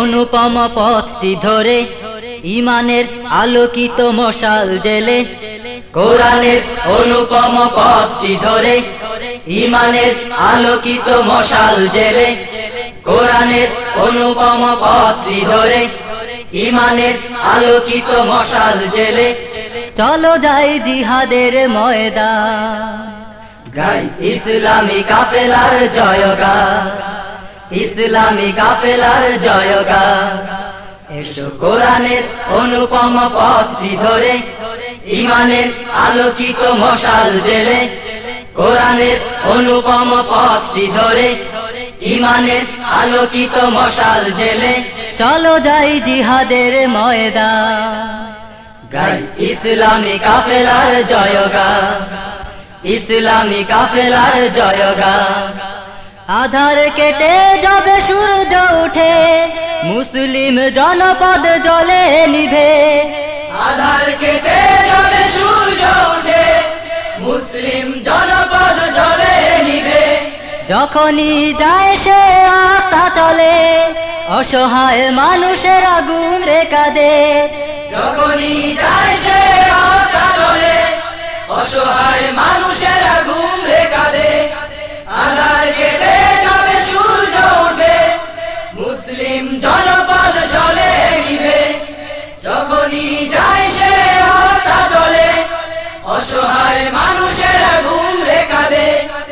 অনুপম পথটি ধরে ইমানের আলোকিত মশাল জেলে। কোরআনের অনুপম পথটি ধরে ইমানের আলোকিত মশাল জেলে। কোরআনের অনুপম পথটি ধরে ইমানের আলোকিত মশাল জেলে। চলো যাই জিহাদের ময়দান। গাই ইসলামী কাফেলার জয়গা ইসলামী কাফেলার জয়গা এসো কোরআনের অনুপম পথটি ধরে ইমানের আলোকিত মশাল জেলে। কোরআনের অনুপম পথটি ধরে ইমানের আলোকিত মশাল জেলে। চলো যাই জিহাদের ময়দান। গাই ইসলামী কাফেলার জয়গা ইসলামী কাফেলার জয়গা আধার কেটে যাবে সূর্য উঠে মুসলিম জনপদ জলে নিভে। আধার কেটে যাবে সূর্য উঠে মুসলিম জনপদ জলে নিবে যখনই যায় সে আস্থা চলে অসহায় মানুষের আগুন রেখা দে যখনই যায় সে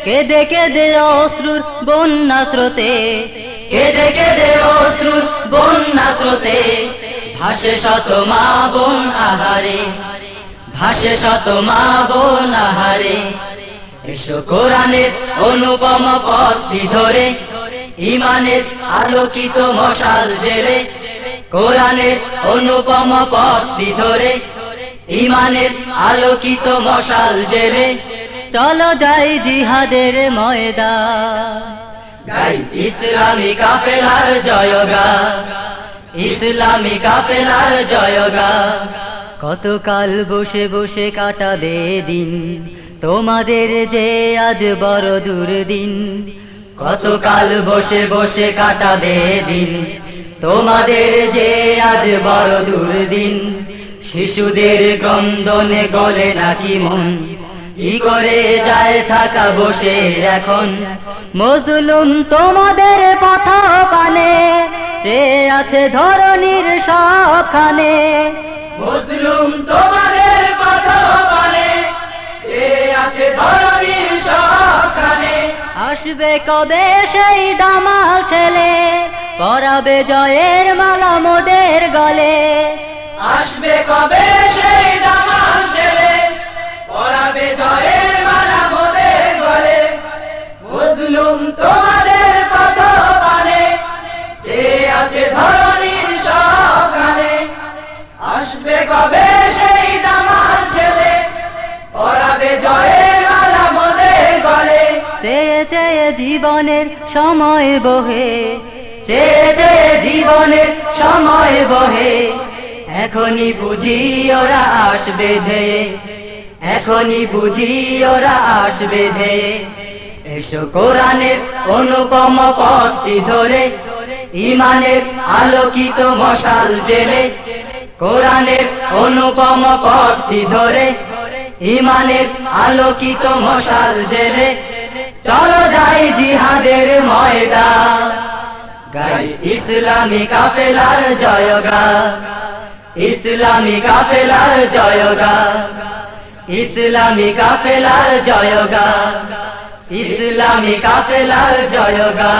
কেঁদে কেঁদে অশ্রুর বন্যা স্রোতে। কেঁদে কেঁদে অশ্রুর বন্যা স্রোতে। ভাসে শত মা বোন আহারে। ভাসে শত মা বোন আহারে। এসো কোরআনের অনুপম পথটি ধরে। ইমানের আলোকিত মশাল জেলে। কোরআনের অনুপম পথটি ধরে। ইমানের আলোকিত মশাল জেলে। চলো যাই জিহাদের ময়দা গাই ইসলামী কাফেলার জয়গা ইসলামী কাফেলার জয়গা কতকাল বসে বসে কাটাবে দিন? তোমাদের যে আজ বড় দুর্দিন। কতকাল বসে বসে কাটাবে দিন? তোমাদের যে আজ বড় দুর্দিন। শিশুদের ক্রন্দনে গলে নাকি মন। কি করে যায় থাকা বসে এখন? মজলুম তোমাদের পথা পানে সে আছে ধরনীর মুসলুম তোমাদের কথা মানে যে আছে সখানে আসবে কবে সেই দামাল ছেলে? পরাবে জয়ের মালা মোদের গলে। আসবে কবে জীবনের সময় বহে। চেয়ে চেয়ে জীবনের সময় বহে। এখনই বুঝি ওরা আসবে ধেয়ে এখনই বুঝি ওরা আসবে ধেয়ে এসো কোরআনের অনুপম পথটি ধরে। ইমানের আলোকিত মশাল জেলে। কোরআনের অনুপম পথটি ধরে। ইমানের আলোকিত মশাল জেলে। চলো যাই জিহাদের ময়দা গাই ইসলামী কাফেলার জয়গা ইসলামী কাফেলার জয়গা ইসলামী কাফেলার জয়গা ইসলামী কাফেলার জয়গা